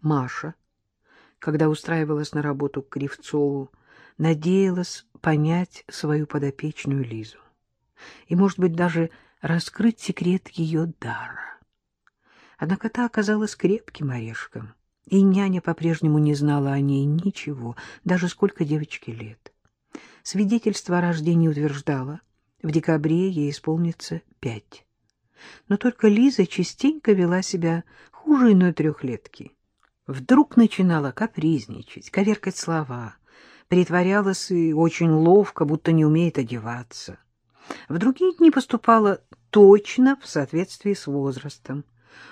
Маша, когда устраивалась на работу к Кривцову, надеялась понять свою подопечную Лизу и, может быть, даже раскрыть секрет ее дара. Однако та оказалась крепким орешком, и няня по-прежнему не знала о ней ничего, даже сколько девочке лет. Свидетельство о рождении утверждало, в декабре ей исполнится пять. Но только Лиза частенько вела себя хуже иной трехлетки. Вдруг начинала капризничать, коверкать слова, притворялась и очень ловко, будто не умеет одеваться. В другие дни поступала точно в соответствии с возрастом.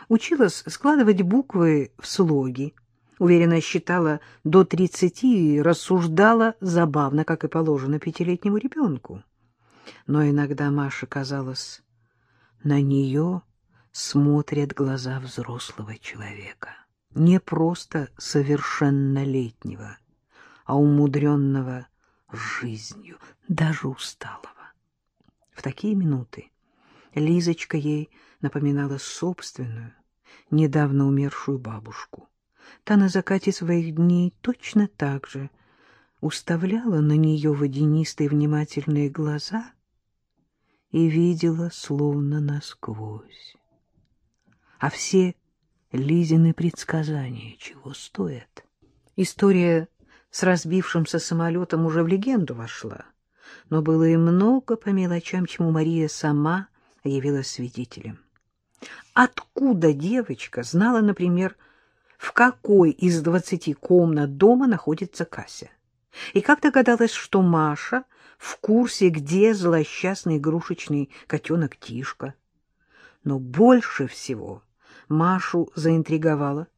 Училась складывать буквы в слоги, уверенно считала до тридцати и рассуждала забавно, как и положено пятилетнему ребенку. Но иногда Маше казалось, на нее смотрят глаза взрослого человека, не просто совершеннолетнего, а умудренного жизнью, даже усталого. В такие минуты Лизочка ей напоминала собственную, недавно умершую бабушку. Та на закате своих дней точно так же уставляла на нее водянистые внимательные глаза и видела словно насквозь. А все Лизины предсказания чего стоят? История с разбившимся самолетом уже в легенду вошла, но было и много по мелочам, чему Мария сама явилась свидетелем. Откуда девочка знала, например, в какой из двадцати комнат дома находится Кася? И как догадалась, что Маша в курсе, где злосчастный игрушечный котенок Тишка? Но больше всего Машу заинтриговало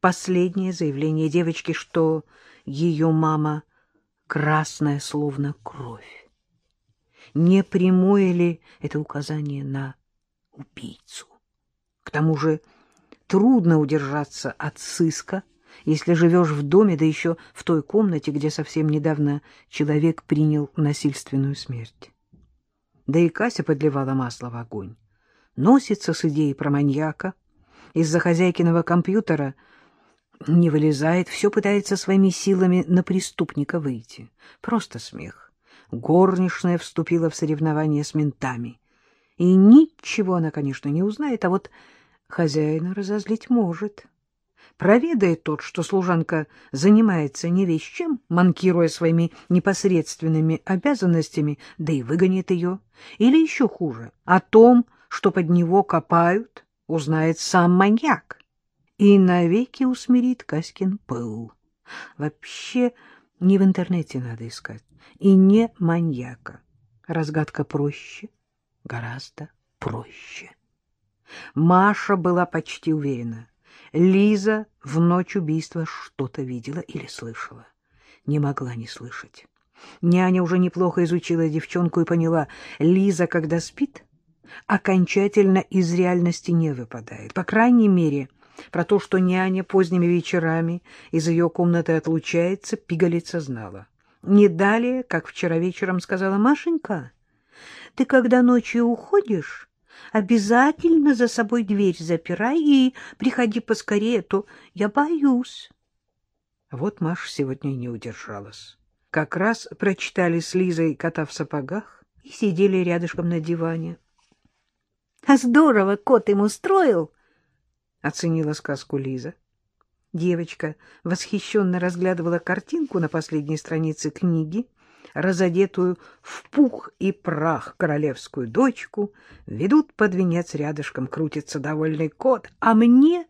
последнее заявление девочки, что ее мама красная, словно кровь. Не прямое ли это указание на убийцу? К тому же трудно удержаться от сыска, если живешь в доме, да еще в той комнате, где совсем недавно человек принял насильственную смерть. Да и Кася подливала масло в огонь. Носится с идеей про маньяка. Из-за хозяйкиного компьютера не вылезает, все пытается своими силами на преступника выйти. Просто смех. Горничная вступила в соревнование с ментами. И ничего она, конечно, не узнает, а вот хозяина разозлить может. Проведает тот, что служанка занимается не весь чем, манкируя своими непосредственными обязанностями, да и выгонит ее. Или еще хуже, о том, что под него копают, узнает сам маньяк и навеки усмирит Каськин пыл. Вообще не в интернете надо искать, и не маньяка. Разгадка проще, гораздо проще. Маша была почти уверена. Лиза в ночь убийства что-то видела или слышала. Не могла не слышать. Няня уже неплохо изучила девчонку и поняла, Лиза, когда спит, окончательно из реальности не выпадает. По крайней мере, про то, что няня поздними вечерами из ее комнаты отлучается, пигалица знала. Не далее, как вчера вечером сказала Машенька, ты, когда ночью уходишь, обязательно за собой дверь запирай и приходи поскорее, а то я боюсь. Вот Маша сегодня не удержалась. Как раз прочитали с Лизой кота в сапогах и сидели рядышком на диване. — А здорово кот им устроил! — оценила сказку Лиза. Девочка восхищенно разглядывала картинку на последней странице книги, разодетую в пух и прах королевскую дочку, ведут под венец рядышком, крутится довольный кот. А мне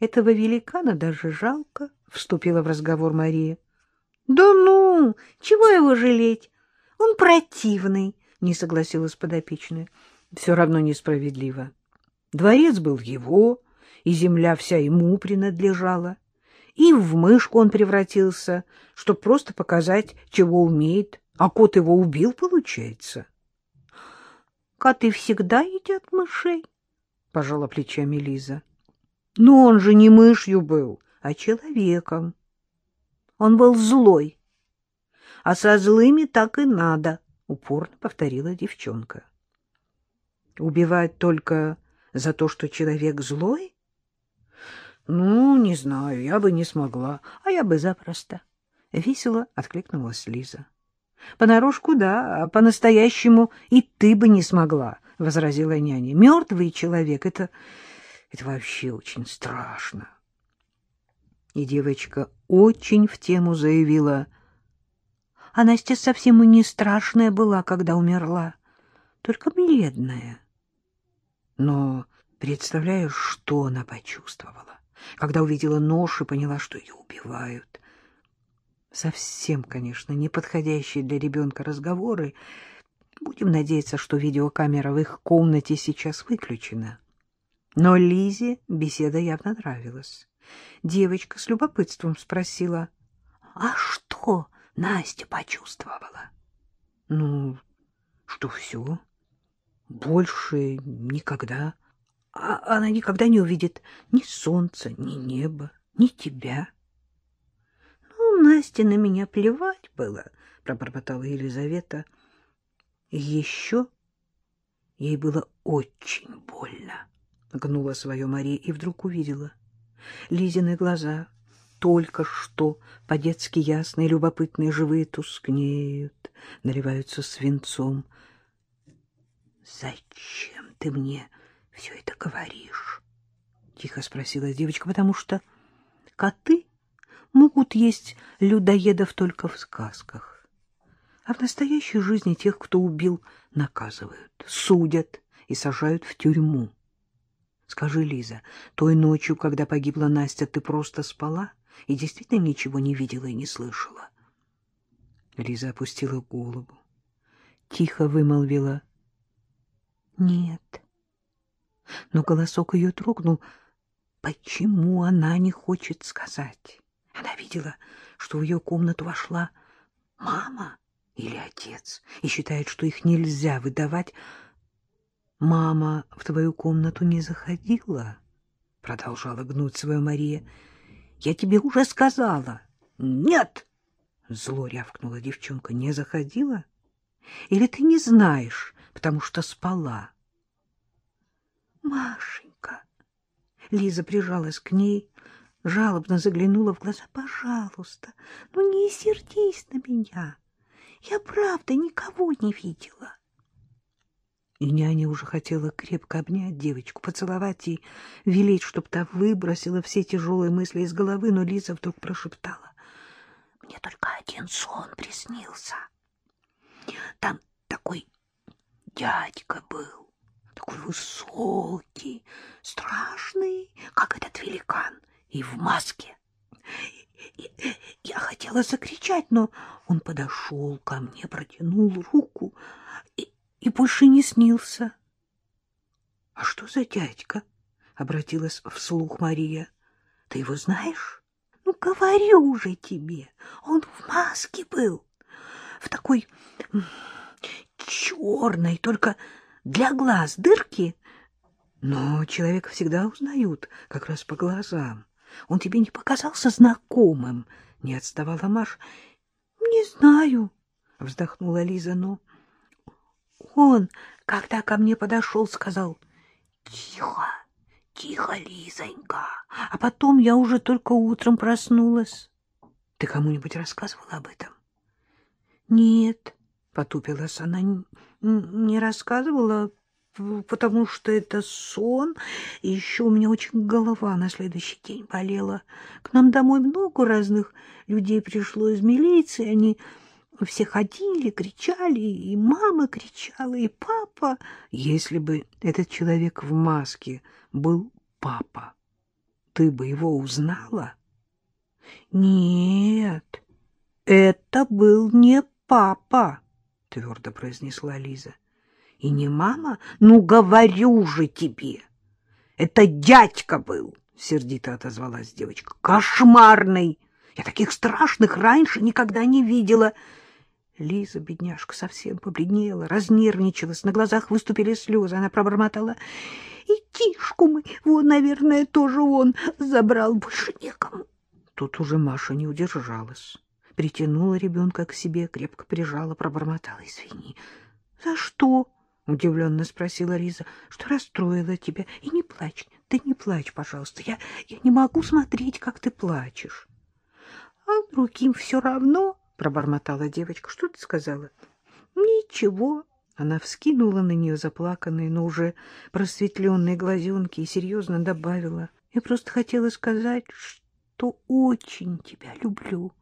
этого великана даже жалко, — вступила в разговор Мария. — Да ну, чего его жалеть? Он противный, — не согласилась подопечная. — Все равно несправедливо. Дворец был его, и земля вся ему принадлежала. И в мышку он превратился, чтобы просто показать, чего умеет. А кот его убил, получается. — Коты всегда едят мышей, — пожала плечами Лиза. — Но он же не мышью был, а человеком. Он был злой. — А со злыми так и надо, — упорно повторила девчонка. — Убивать только за то, что человек злой? — Ну, не знаю, я бы не смогла, а я бы запросто. Весело откликнулась Лиза. — Понарошку, да, а по-настоящему и ты бы не смогла, — возразила няня. — Мертвый человек — это... это вообще очень страшно. И девочка очень в тему заявила. А Настя совсем и не страшная была, когда умерла, только бледная. Но представляешь, что она почувствовала, когда увидела нож и поняла, что ее убивают. Совсем, конечно, неподходящие для ребенка разговоры. Будем надеяться, что видеокамера в их комнате сейчас выключена. Но Лизе беседа явно нравилась. Девочка с любопытством спросила, «А что Настя почувствовала?» «Ну, что все. Больше никогда. А она никогда не увидит ни солнца, ни неба, ни тебя». «Ну, Насте на меня плевать было», — пробормотала Елизавета. «Еще ей было очень больно», — гнула свое Мария и вдруг увидела — Лизины глаза, только что по-детски ясные, любопытные, живые, тускнеют, наливаются свинцом. — Зачем ты мне все это говоришь? — тихо спросила девочка, — потому что коты могут есть людоедов только в сказках. А в настоящей жизни тех, кто убил, наказывают, судят и сажают в тюрьму. Скажи, Лиза, той ночью, когда погибла Настя, ты просто спала и действительно ничего не видела и не слышала? Лиза опустила голову, тихо вымолвила «Нет». Но голосок ее трогнул. Почему она не хочет сказать? Она видела, что в ее комнату вошла мама или отец и считает, что их нельзя выдавать, Мама в твою комнату не заходила, продолжала гнуть свою Мария. Я тебе уже сказала. Нет! Зло рявкнула девчонка. Не заходила? Или ты не знаешь, потому что спала? Машенька! Лиза прижалась к ней, жалобно заглянула в глаза. Пожалуйста, ну не сердись на меня. Я правда никого не видела. И няня уже хотела крепко обнять девочку, поцеловать и велеть, чтоб та выбросила все тяжелые мысли из головы, но Лиза вдруг прошептала. — Мне только один сон приснился. Там дядька был, такой высокий, страшный, как этот великан, и в маске. Я хотела закричать, но он подошел ко мне, протянул руку и и больше не снился. — А что за дядька? — обратилась вслух Мария. — Ты его знаешь? — Ну, говорю же тебе, он в маске был, в такой черной, только для глаз дырки. Но человека всегда узнают, как раз по глазам. Он тебе не показался знакомым? — не отставала Маш. — Не знаю, — вздохнула Лиза, — но... Он, когда ко мне подошел, сказал «Тихо, тихо, Лизонька». А потом я уже только утром проснулась. Ты кому-нибудь рассказывала об этом? Нет, потупилась она, не рассказывала, потому что это сон, и еще у меня очень голова на следующий день болела. К нам домой много разных людей пришло из милиции, они все ходили, кричали, и мама кричала, и папа. Если бы этот человек в маске был папа, ты бы его узнала? Нет, это был не папа, твердо произнесла Лиза. И не мама? Ну, говорю же тебе. Это дядька был, сердито отозвалась девочка. Кошмарный. Я таких страшных раньше никогда не видела. Лиза, бедняжка, совсем побледнела, разнервничалась, на глазах выступили слезы. Она пробормотала. — И Тишку мы, вот, наверное, тоже он забрал, больше некому. Тут уже Маша не удержалась. Притянула ребенка к себе, крепко прижала, пробормотала. — Извини. — За что? — удивленно спросила Лиза. — Что расстроила тебя? И не плачь, Ты не плачь, пожалуйста. Я, я не могу смотреть, как ты плачешь. — А другим все равно, — пробормотала девочка. — Что ты сказала? — Ничего. Она вскинула на нее заплаканные, но уже просветленные глазенки и серьезно добавила. — Я просто хотела сказать, что очень тебя люблю.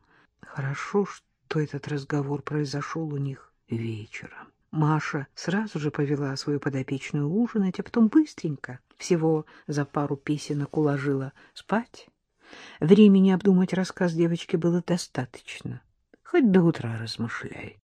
Хорошо, что этот разговор произошел у них вечером. Маша сразу же повела свою подопечную ужинать, а потом быстренько, всего за пару песенок уложила спать. Времени обдумать рассказ девочки было достаточно. Хоть до утра размышляй.